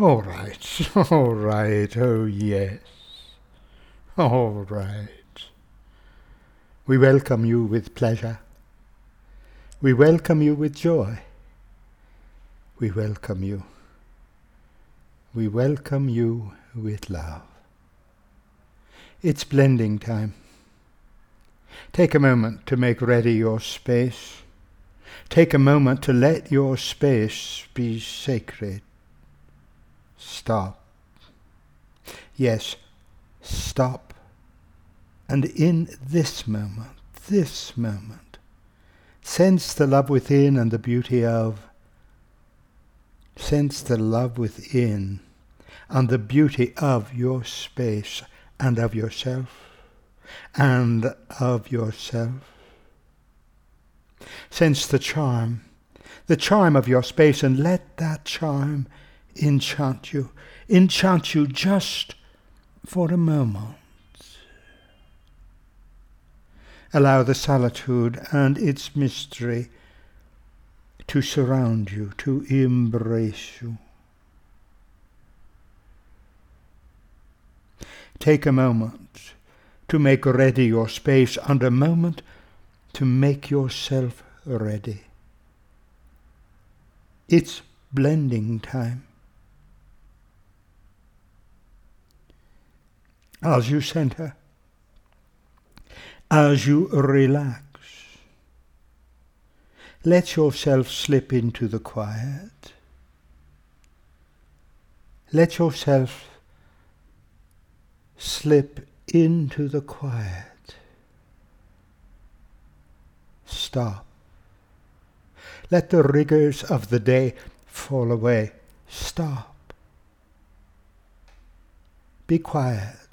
All right, all right, oh yes. All right. We welcome you with pleasure. We welcome you with joy. We welcome you. We welcome you with love. It's blending time. Take a moment to make ready your space. Take a moment to let your space be sacred. Stop. Yes, stop. And in this moment, this moment, sense the love within and the beauty of. Sense the love within and the beauty of your space and of yourself and of yourself. Sense the charm, the charm of your space, and let that charm enchant you, enchant you just for a moment. Allow the solitude and its mystery to surround you, to embrace you. Take a moment to make ready your space and a moment to make yourself ready. It's blending time. As you center, as you relax, let yourself slip into the quiet. Let yourself slip into the quiet. Stop. Let the rigors of the day fall away. Stop. Be quiet.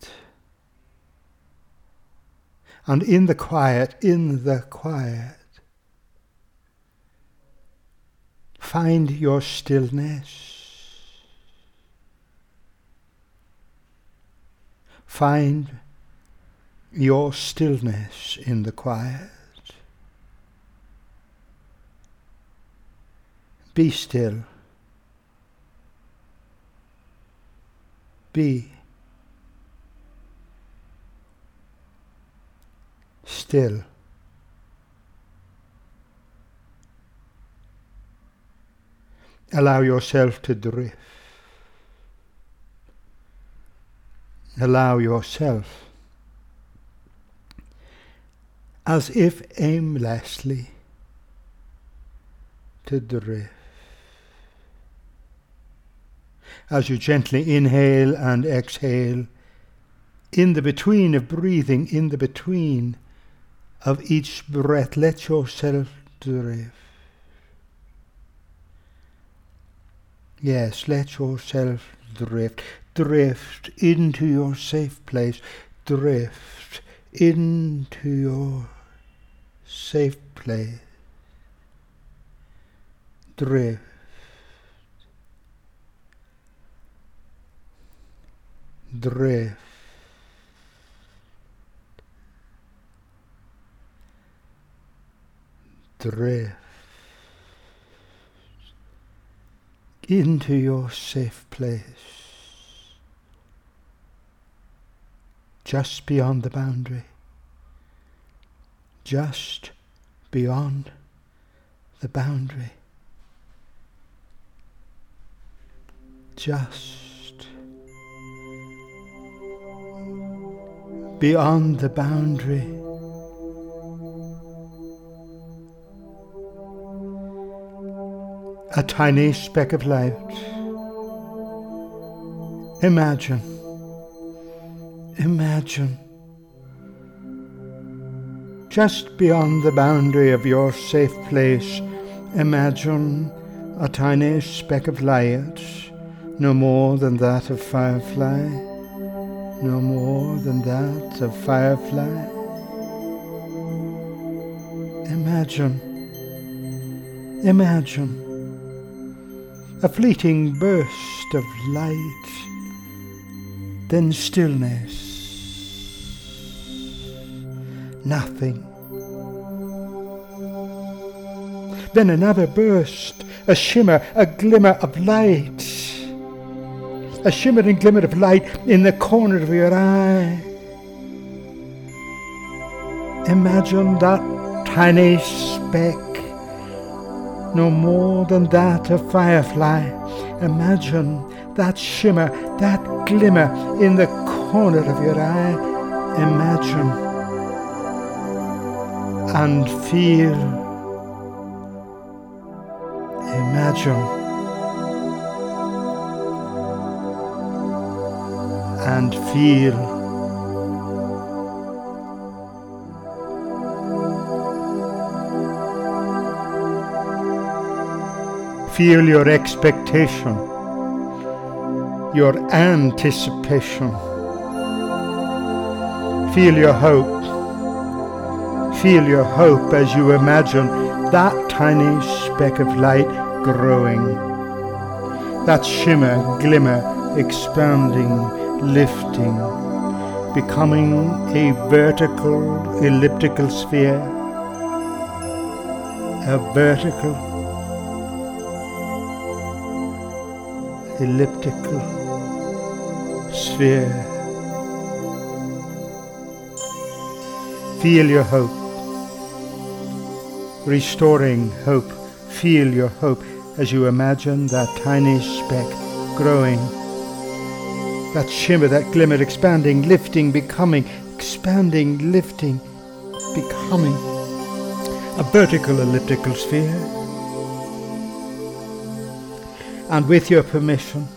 And in the quiet, in the quiet, find your stillness. Find your stillness in the quiet. Be still. Be still. Allow yourself to drift. Allow yourself as if aimlessly to drift. As you gently inhale and exhale, in the between of breathing, in the between of each breath, let yourself drift. Yes, let yourself drift. Drift into your safe place. Drift into your safe place. Drift. Drift. Drift into your safe place, just beyond the boundary just beyond the boundary. Just beyond the boundary. A tiny speck of light. Imagine, imagine. Just beyond the boundary of your safe place, imagine a tiny speck of light, no more than that of firefly, no more than that of firefly. Imagine, imagine a fleeting burst of light, then stillness nothing. Then another burst, a shimmer, a glimmer of light. a shimmering glimmer of light in the corner of your eye. Imagine that tiny speck, no more than that a firefly. Imagine that shimmer, that glimmer in the corner of your eye. Imagine and feel. Imagine. and feel. Feel your expectation, your anticipation. Feel your hope. Feel your hope as you imagine that tiny speck of light growing, that shimmer, glimmer, expanding, lifting, becoming a vertical elliptical sphere, a vertical elliptical sphere. Feel your hope, restoring hope. Feel your hope as you imagine that tiny speck growing that shimmer, that glimmer, expanding, lifting, becoming, expanding, lifting, becoming a vertical elliptical sphere. And with your permission,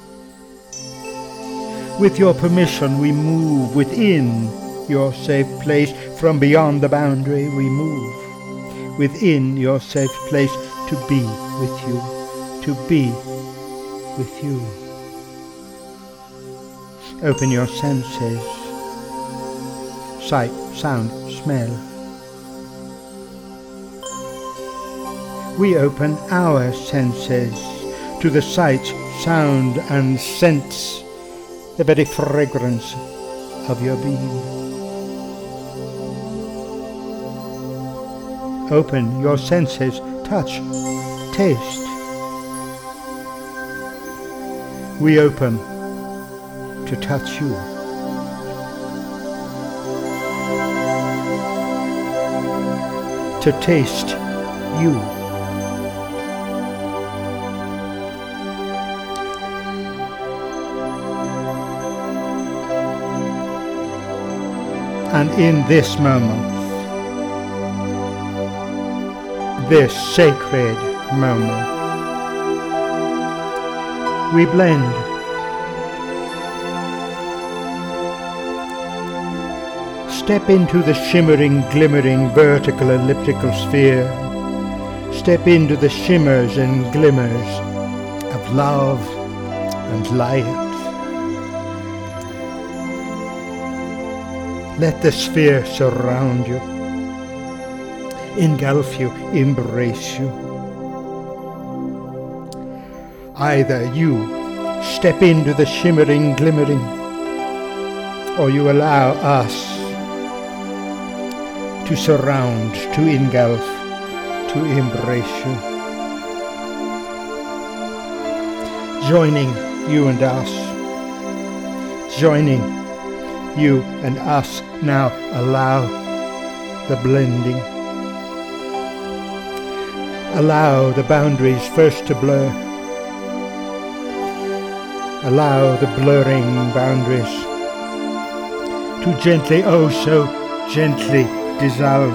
with your permission, we move within your safe place. From beyond the boundary, we move within your safe place to be with you, to be with you. Open your senses sight, sound, smell. We open our senses to the sight, sound, and sense, the very fragrance of your being. Open your senses, touch, taste. We open to touch you. To taste you. And in this moment, this sacred moment, we blend Step into the shimmering, glimmering, vertical elliptical sphere. Step into the shimmers and glimmers of love and light. Let the sphere surround you, engulf you, embrace you. Either you step into the shimmering, glimmering, or you allow us to surround, to engulf, to embrace you. Joining you and us, joining you and us now allow the blending. Allow the boundaries first to blur. Allow the blurring boundaries to gently, oh so gently dissolve.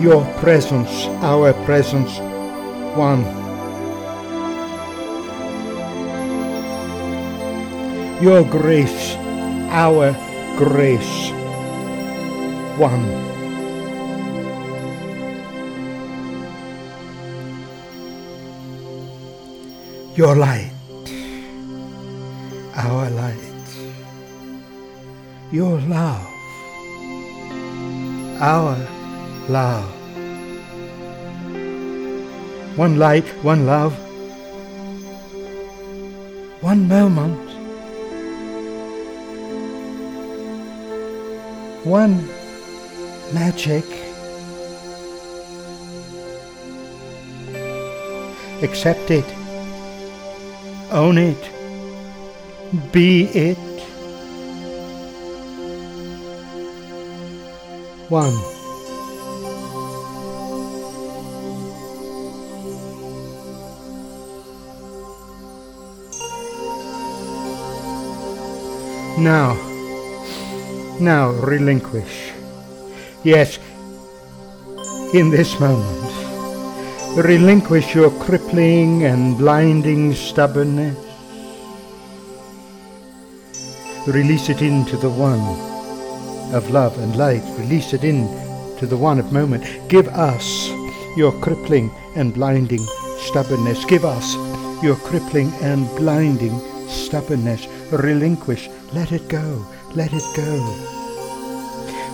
Your presence, our presence, one. Your grace, our grace, one. Your light, our light your love, our love. One light, one love, one moment, one magic. Accept it. Own it. Be it. One. Now, now relinquish. Yes, in this moment, relinquish your crippling and blinding stubbornness. Release it into the one of love and light. Release it into the one of moment. Give us your crippling and blinding stubbornness. Give us your crippling and blinding stubbornness. Relinquish. Let it go. Let it go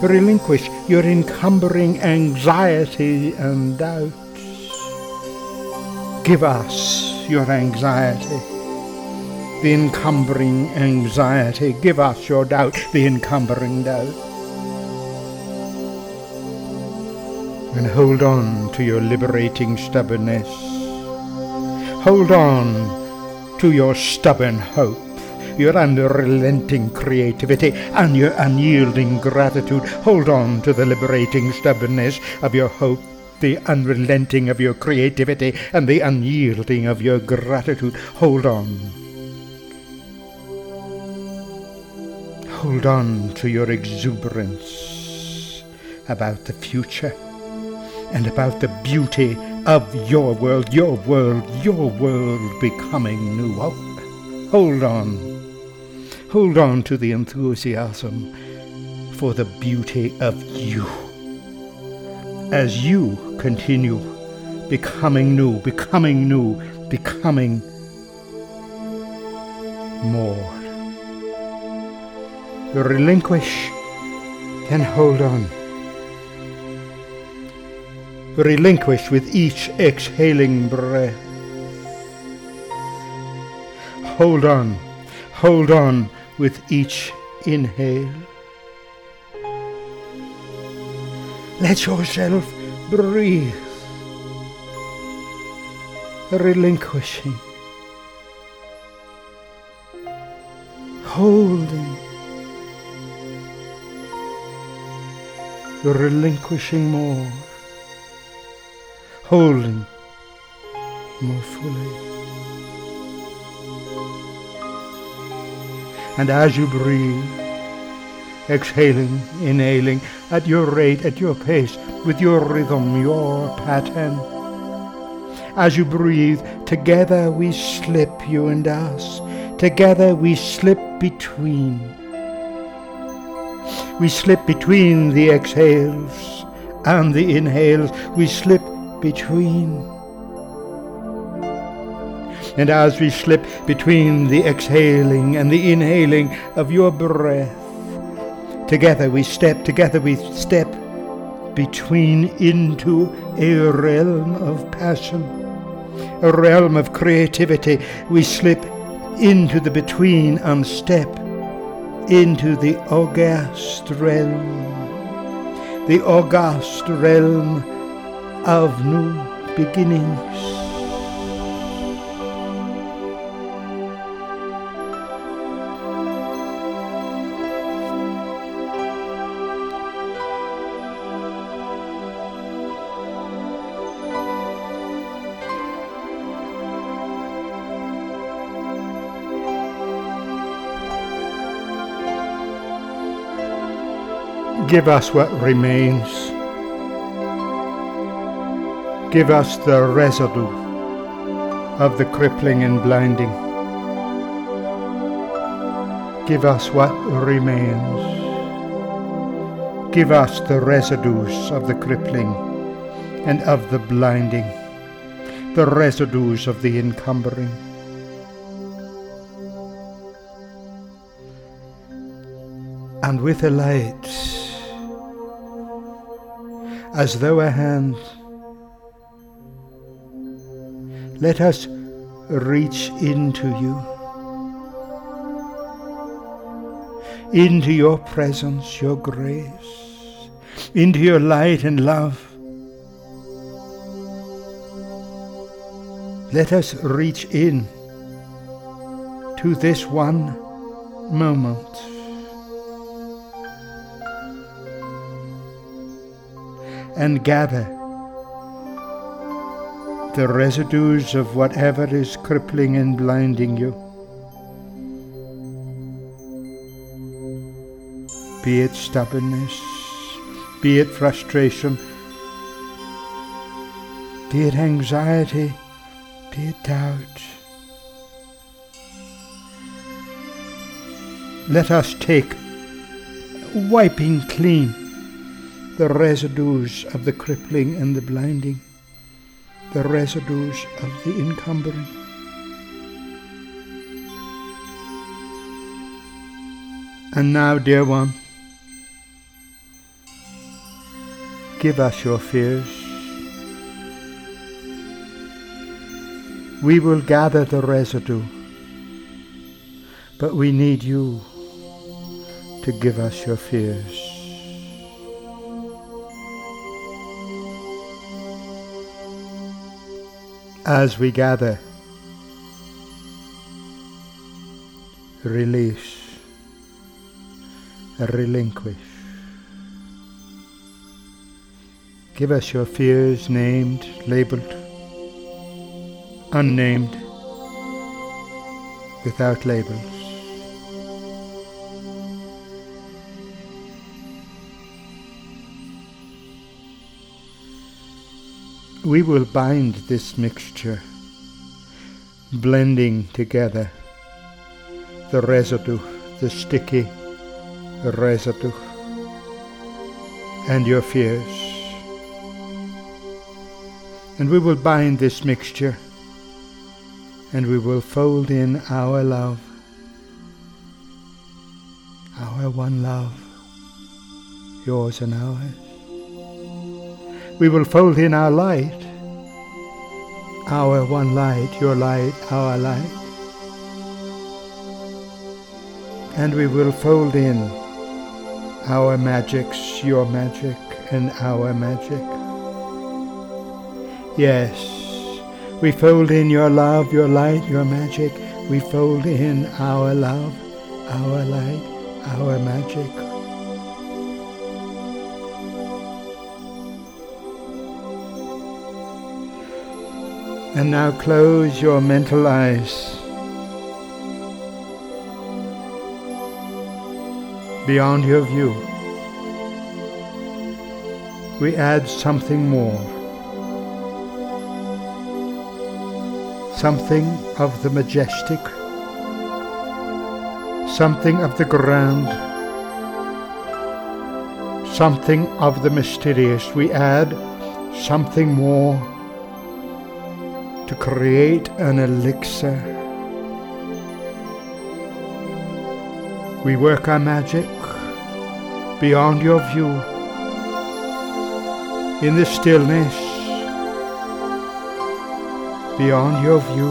relinquish your encumbering anxiety and doubts. Give us your anxiety, the encumbering anxiety. Give us your doubt, the encumbering doubt. And hold on to your liberating stubbornness. Hold on to your stubborn hope your unrelenting creativity, and your unyielding gratitude. Hold on to the liberating stubbornness of your hope, the unrelenting of your creativity, and the unyielding of your gratitude. Hold on. Hold on to your exuberance about the future and about the beauty of your world, your world, your world becoming new. Hold on. Hold on to the enthusiasm for the beauty of you. As you continue becoming new, becoming new, becoming more. Relinquish, then hold on. Relinquish with each exhaling breath. Hold on, hold on with each inhale. Let yourself breathe, relinquishing, holding, relinquishing more, holding more fully. And as you breathe, exhaling, inhaling, at your rate, at your pace, with your rhythm, your pattern. As you breathe, together we slip, you and us. Together we slip between. We slip between the exhales and the inhales. We slip between. And as we slip between the exhaling and the inhaling of your breath, together we step, together we step between into a realm of passion, a realm of creativity. We slip into the between and step into the august realm, the august realm of new beginnings. Give us what remains. Give us the residue of the crippling and blinding. Give us what remains. Give us the residues of the crippling and of the blinding, the residues of the encumbering. And with a light, as though a hand. Let us reach into you, into your presence, your grace, into your light and love. Let us reach in to this one moment. And gather the residues of whatever is crippling and blinding you. Be it stubbornness, be it frustration, be it anxiety, be it doubt. Let us take, wiping clean, the residues of the crippling and the blinding the residues of the encumbering. And now, dear one, give us your fears. We will gather the residue, but we need you to give us your fears. As we gather, release, relinquish. Give us your fears named, labeled, unnamed, without labels. We will bind this mixture, blending together the residue, the sticky residue, and your fears. And we will bind this mixture, and we will fold in our love, our one love, yours and ours we will fold in our light, our one light, your light, our light. And we will fold in our magics, your magic, and our magic. Yes, we fold in your love, your light, your magic. We fold in our love, our light, our magic. And now close your mental eyes. Beyond your view, we add something more. Something of the majestic, something of the grand, something of the mysterious. We add something more to create an elixir. We work our magic beyond your view in the stillness beyond your view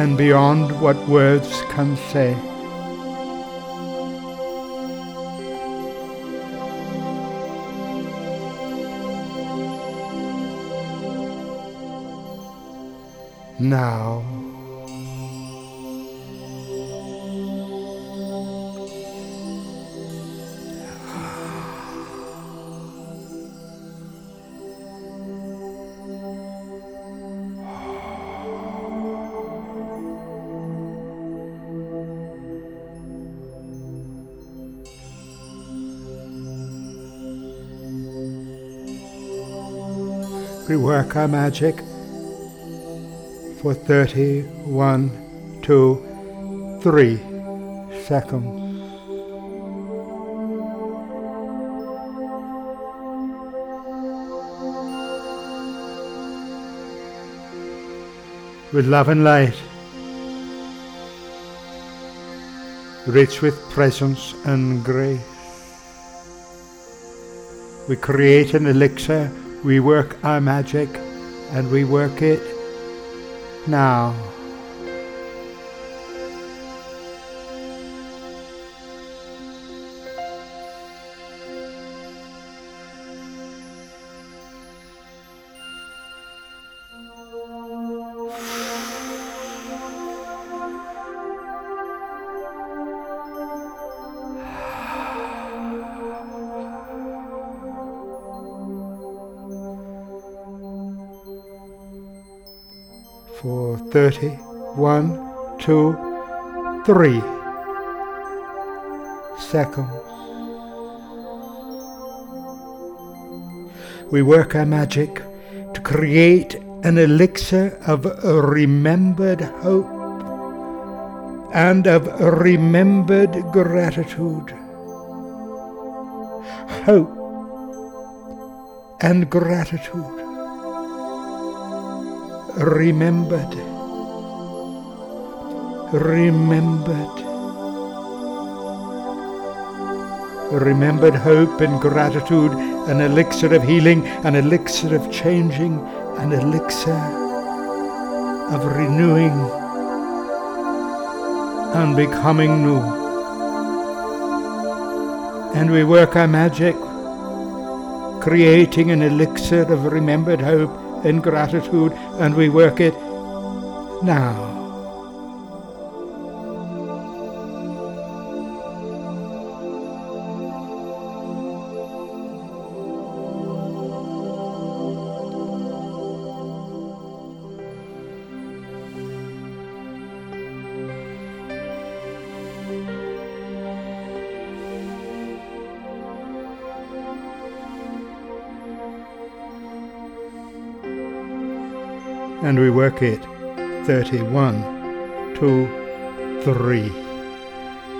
and beyond what words can say. Now. We work our magic for 31, 2, 3 seconds. With love and light, rich with presence and grace. We create an elixir, we work our magic, and we work it now. 30. One, two, three seconds. We work our magic to create an elixir of remembered hope and of remembered gratitude. Hope and gratitude. Remembered. Remembered. Remembered hope and gratitude, an elixir of healing, an elixir of changing, an elixir of renewing and becoming new. And we work our magic, creating an elixir of remembered hope and gratitude, and we work it now. And we work it 31, 2, 3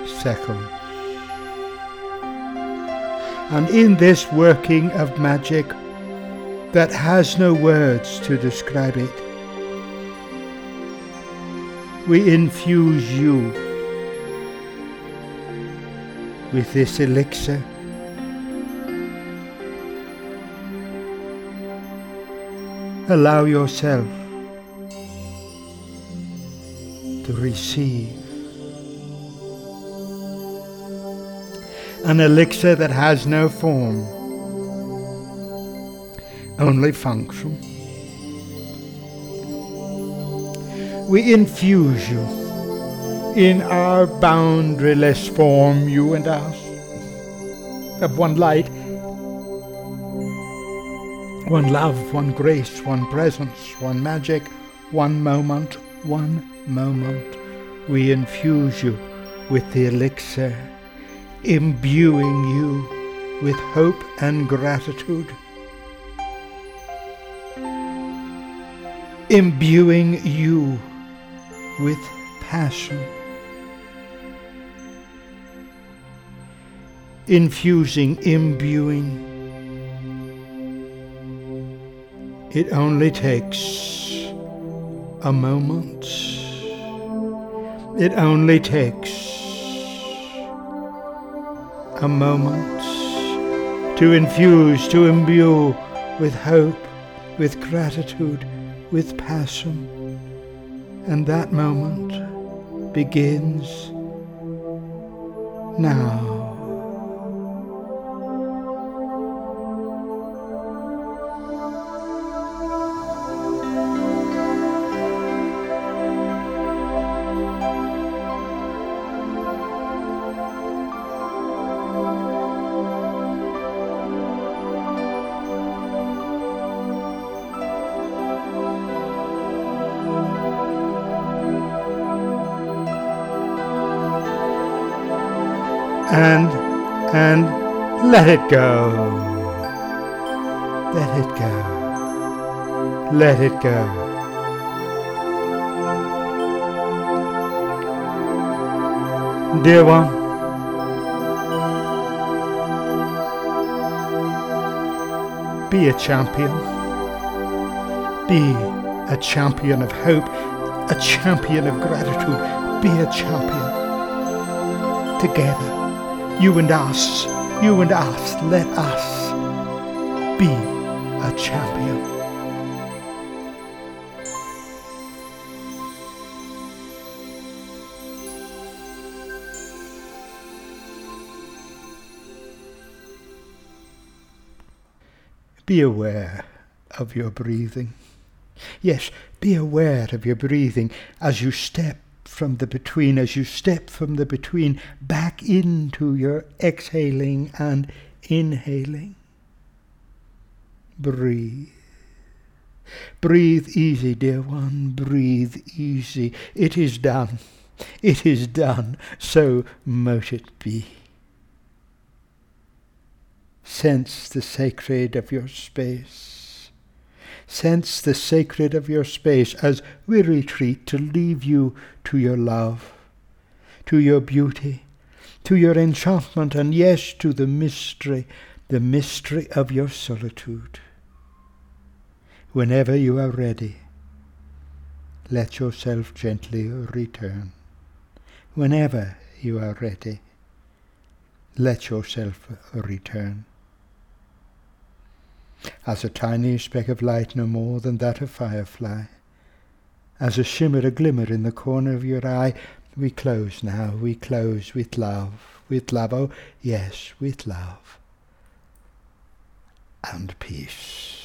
seconds. And in this working of magic that has no words to describe it, we infuse you with this elixir allow yourself to receive. An elixir that has no form, only function. We infuse you in our boundaryless form, you and us, of one light, one love, one grace, one presence, one magic, one moment, one moment, we infuse you with the elixir, imbuing you with hope and gratitude, imbuing you with passion, infusing, imbuing. It only takes a moment. It only takes a moment to infuse, to imbue with hope, with gratitude, with passion. And that moment begins now. Let it go. Let it go. Let it go. Dear one, be a champion. Be a champion of hope, a champion of gratitude. Be a champion. Together you and us, you and us, let us be a champion. Be aware of your breathing. Yes, be aware of your breathing as you step from the between, as you step from the between back into your exhaling and inhaling. Breathe. Breathe easy, dear one, breathe easy. It is done. It is done. So mote it be. Sense the sacred of your space. Sense the sacred of your space as we retreat to leave you to your love, to your beauty, to your enchantment, and yes, to the mystery, the mystery of your solitude. Whenever you are ready, let yourself gently return. Whenever you are ready, let yourself return. As a tiny speck of light no more than that of firefly, as a shimmer, a glimmer in the corner of your eye, we close now, we close with love, with love, oh yes, with love and peace.